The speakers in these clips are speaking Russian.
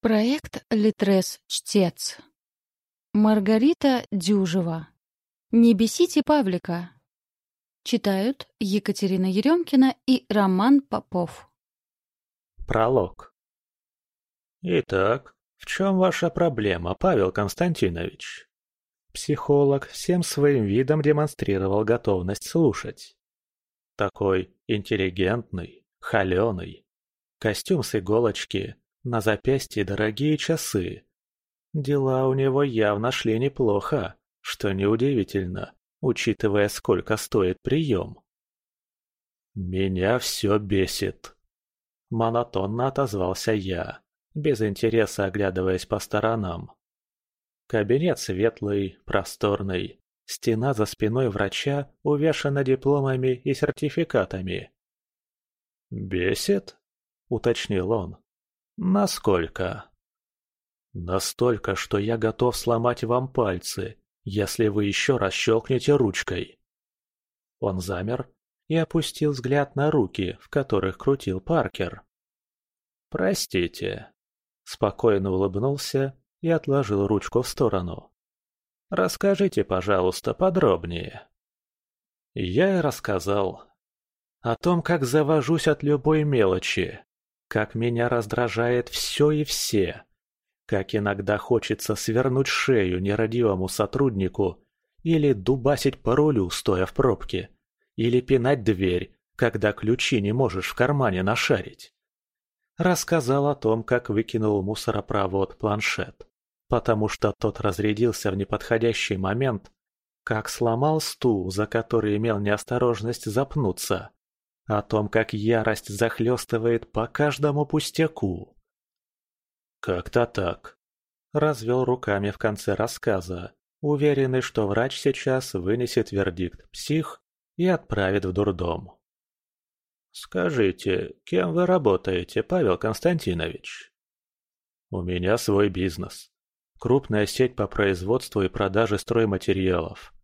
Проект «Литрес-чтец». Маргарита Дюжева. «Не бесите Павлика». Читают Екатерина Еремкина и Роман Попов. Пролог. Итак, в чем ваша проблема, Павел Константинович? Психолог всем своим видом демонстрировал готовность слушать. Такой интеллигентный, холеный. Костюм с иголочки, на запястье дорогие часы. Дела у него явно шли неплохо, что неудивительно, учитывая, сколько стоит прием. «Меня все бесит», — монотонно отозвался я, без интереса оглядываясь по сторонам. Кабинет светлый, просторный, стена за спиной врача увешана дипломами и сертификатами. «Бесит?» — уточнил он. «Насколько?» «Настолько, что я готов сломать вам пальцы, если вы еще раз щелкнете ручкой». Он замер и опустил взгляд на руки, в которых крутил Паркер. «Простите», — спокойно улыбнулся и отложил ручку в сторону. «Расскажите, пожалуйста, подробнее». Я и рассказал. О том, как завожусь от любой мелочи, как меня раздражает все и все, как иногда хочется свернуть шею нерадивому сотруднику или дубасить по рулю, стоя в пробке, или пинать дверь, когда ключи не можешь в кармане нашарить. Рассказал о том, как выкинул мусоропровод планшет потому что тот разрядился в неподходящий момент, как сломал стул, за который имел неосторожность запнуться, о том, как ярость захлестывает по каждому пустяку. «Как-то так», — развел руками в конце рассказа, уверенный, что врач сейчас вынесет вердикт «псих» и отправит в дурдом. «Скажите, кем вы работаете, Павел Константинович?» «У меня свой бизнес крупная сеть по производству и продаже стройматериалов.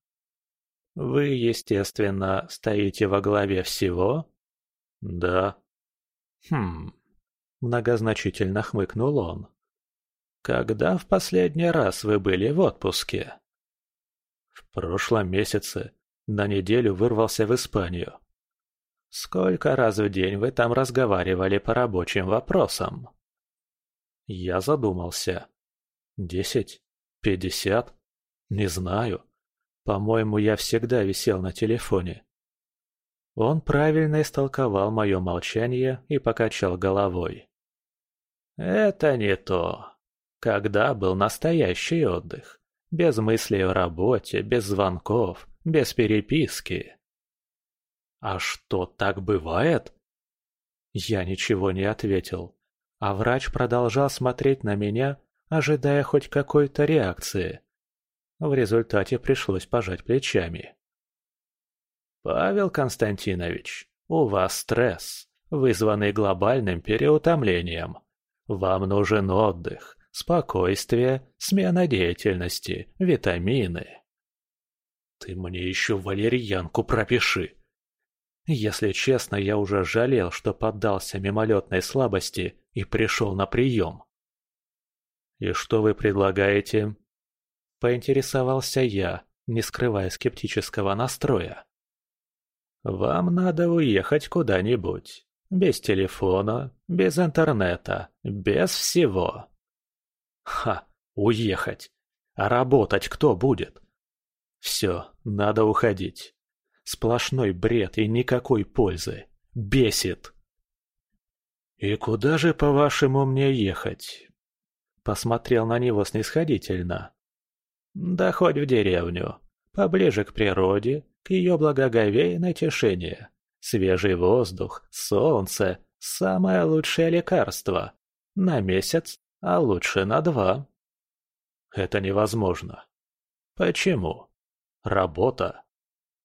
Вы, естественно, стоите во главе всего? Да. Хм, многозначительно хмыкнул он. Когда в последний раз вы были в отпуске? В прошлом месяце. На неделю вырвался в Испанию. Сколько раз в день вы там разговаривали по рабочим вопросам? Я задумался. Десять? Пятьдесят? Не знаю. По-моему, я всегда висел на телефоне. Он правильно истолковал мое молчание и покачал головой. «Это не то. Когда был настоящий отдых? Без мыслей о работе, без звонков, без переписки». «А что, так бывает?» Я ничего не ответил, а врач продолжал смотреть на меня, ожидая хоть какой-то реакции. В результате пришлось пожать плечами. «Павел Константинович, у вас стресс, вызванный глобальным переутомлением. Вам нужен отдых, спокойствие, смена деятельности, витамины». «Ты мне еще валерьянку пропиши!» Если честно, я уже жалел, что поддался мимолетной слабости и пришел на прием. «И что вы предлагаете?» Поинтересовался я, не скрывая скептического настроя. «Вам надо уехать куда-нибудь. Без телефона, без интернета, без всего». «Ха, уехать! А работать кто будет?» «Все, надо уходить. Сплошной бред и никакой пользы. Бесит!» «И куда же, по-вашему, мне ехать? Посмотрел на него снисходительно. «Да хоть в деревню. Поближе к природе, к ее благоговейной тишине. Свежий воздух, солнце – самое лучшее лекарство. На месяц, а лучше на два». «Это невозможно». «Почему?» «Работа.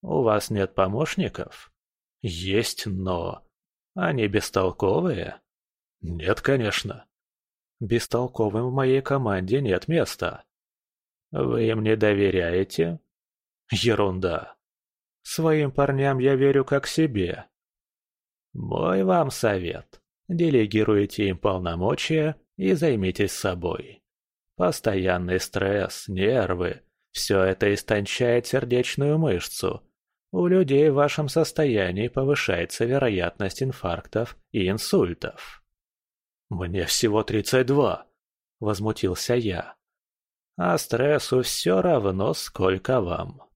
У вас нет помощников?» «Есть, но...» «Они бестолковые?» «Нет, конечно». Бестолковым в моей команде нет места. Вы им не доверяете? Ерунда. Своим парням я верю как себе. Мой вам совет. Делегируйте им полномочия и займитесь собой. Постоянный стресс, нервы – все это истончает сердечную мышцу. У людей в вашем состоянии повышается вероятность инфарктов и инсультов. «Мне всего тридцать два», – возмутился я. «А стрессу все равно, сколько вам».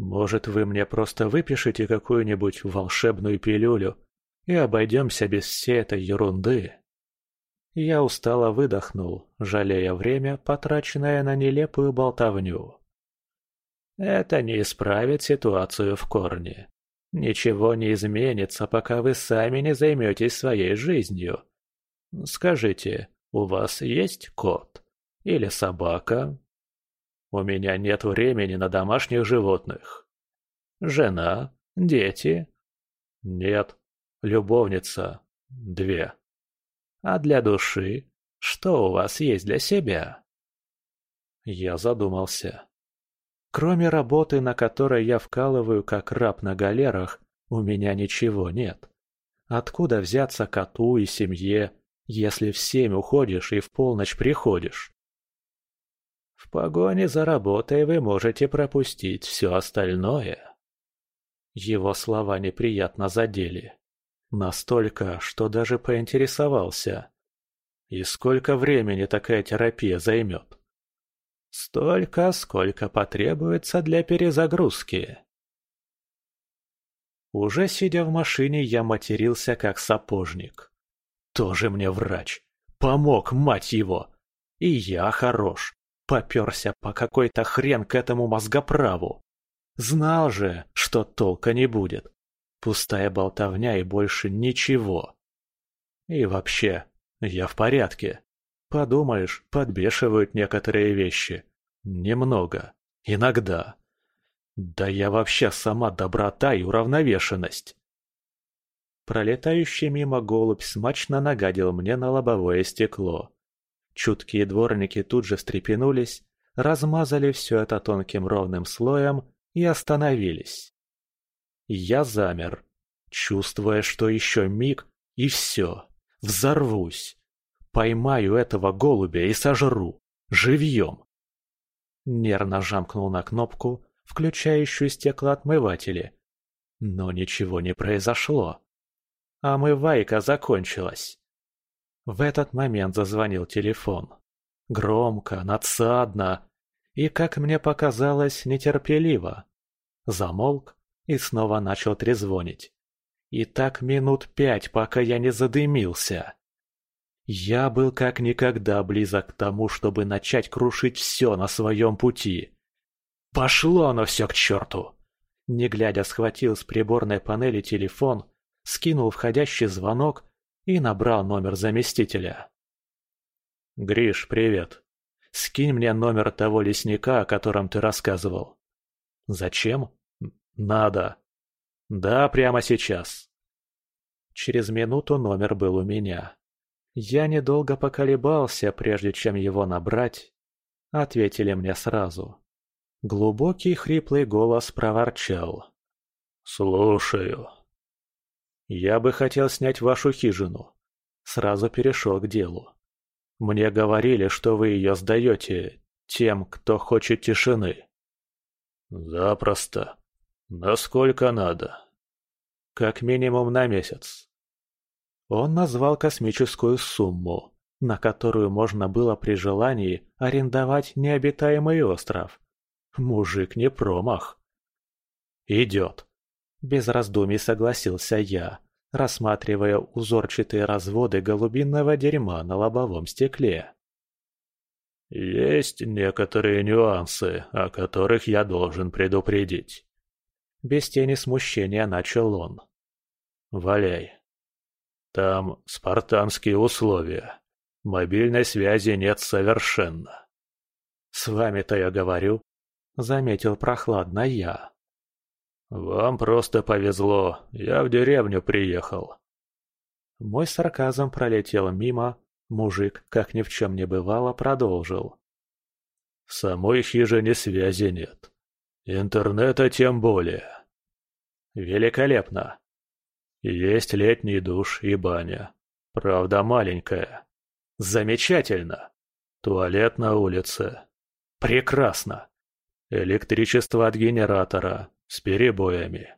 «Может, вы мне просто выпишете какую-нибудь волшебную пилюлю и обойдемся без всей этой ерунды?» Я устало выдохнул, жалея время, потраченное на нелепую болтовню. Это не исправит ситуацию в корне. Ничего не изменится, пока вы сами не займетесь своей жизнью. Скажите, у вас есть кот? Или собака? У меня нет времени на домашних животных. Жена? Дети? Нет. Любовница? Две. А для души? Что у вас есть для себя? Я задумался. Кроме работы, на которой я вкалываю как раб на галерах, у меня ничего нет. Откуда взяться коту и семье, если в семь уходишь и в полночь приходишь? В погоне за работой вы можете пропустить все остальное. Его слова неприятно задели. Настолько, что даже поинтересовался. И сколько времени такая терапия займет? Столько, сколько потребуется для перезагрузки. Уже сидя в машине, я матерился как сапожник. Тоже мне врач. Помог, мать его. И я хорош. Поперся по какой-то хрен к этому мозгоправу. Знал же, что толка не будет. Пустая болтовня и больше ничего. И вообще, я в порядке. Подумаешь, подбешивают некоторые вещи. Немного. Иногда. Да я вообще сама доброта и уравновешенность. Пролетающий мимо голубь смачно нагадил мне на лобовое стекло. Чуткие дворники тут же встрепенулись, размазали все это тонким ровным слоем и остановились. Я замер, чувствуя, что еще миг, и все, взорвусь. Поймаю этого голубя и сожру, живьем. Нервно жамкнул на кнопку, включающую стеклоотмыватели. Но ничего не произошло. Омывайка закончилась. В этот момент зазвонил телефон. Громко, надсадно и, как мне показалось, нетерпеливо. Замолк, и снова начал трезвонить. И так минут пять, пока я не задымился. Я был как никогда близок к тому, чтобы начать крушить все на своем пути. Пошло оно все к черту! Не глядя, схватил с приборной панели телефон, скинул входящий звонок и набрал номер заместителя. «Гриш, привет. Скинь мне номер того лесника, о котором ты рассказывал». «Зачем?» «Надо». «Да, прямо сейчас». Через минуту номер был у меня. Я недолго поколебался, прежде чем его набрать. Ответили мне сразу. Глубокий хриплый голос проворчал. «Слушаю». «Я бы хотел снять вашу хижину». Сразу перешел к делу. «Мне говорили, что вы ее сдаете тем, кто хочет тишины». «Запросто», Насколько надо? Как минимум на месяц. Он назвал космическую сумму, на которую можно было при желании арендовать необитаемый остров. Мужик не промах. Идет. Без раздумий согласился я, рассматривая узорчатые разводы голубинного дерьма на лобовом стекле. Есть некоторые нюансы, о которых я должен предупредить. Без тени смущения начал он. «Валяй. Там спартанские условия. Мобильной связи нет совершенно». «С вами-то я говорю», — заметил прохладно я. «Вам просто повезло, я в деревню приехал». Мой сарказм пролетел мимо, мужик, как ни в чем не бывало, продолжил. «В самой хижине связи нет. Интернета тем более. Великолепно. Есть летний душ и баня. Правда, маленькая. Замечательно. Туалет на улице. Прекрасно. Электричество от генератора. С перебоями.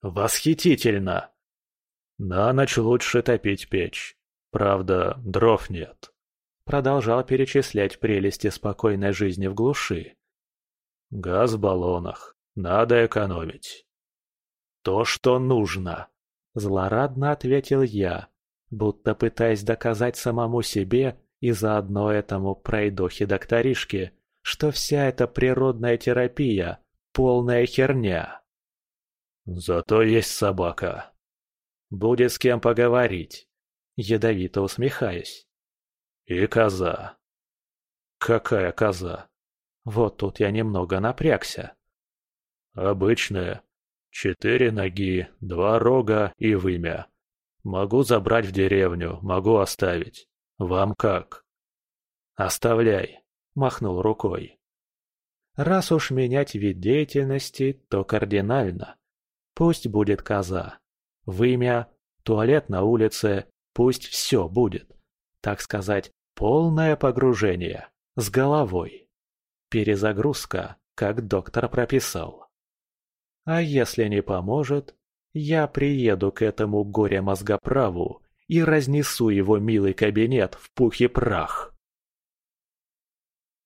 Восхитительно. На ночь лучше топить печь. Правда, дров нет. Продолжал перечислять прелести спокойной жизни в глуши. Газ в баллонах. Надо экономить. То, что нужно. Злорадно ответил я, будто пытаясь доказать самому себе и заодно этому пройдохе-докторишке, что вся эта природная терапия – полная херня. Зато есть собака. Будет с кем поговорить. Ядовито усмехаясь. И коза. Какая коза? Вот тут я немного напрягся. Обычная. Четыре ноги, два рога и вымя. Могу забрать в деревню, могу оставить. Вам как? Оставляй, махнул рукой. Раз уж менять вид деятельности, то кардинально. Пусть будет коза. Вымя, туалет на улице, пусть все будет. Так сказать, полное погружение. С головой. Перезагрузка, как доктор прописал. А если не поможет, я приеду к этому горе-мозгоправу и разнесу его милый кабинет в пух и прах.